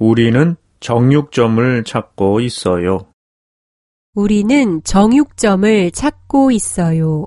우리는 정육점을 찾고 있어요. 우리는 정육점을 찾고 있어요.